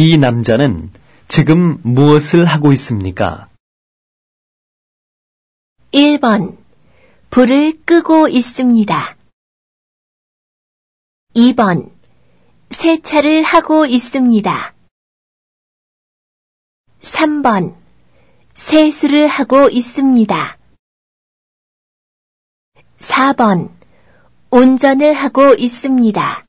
이 남자는 지금 무엇을 하고 있습니까? 1번. 불을 끄고 있습니다. 2번. 세차를 하고 있습니다. 3번. 세수를 하고 있습니다. 4번. 운전을 하고 있습니다.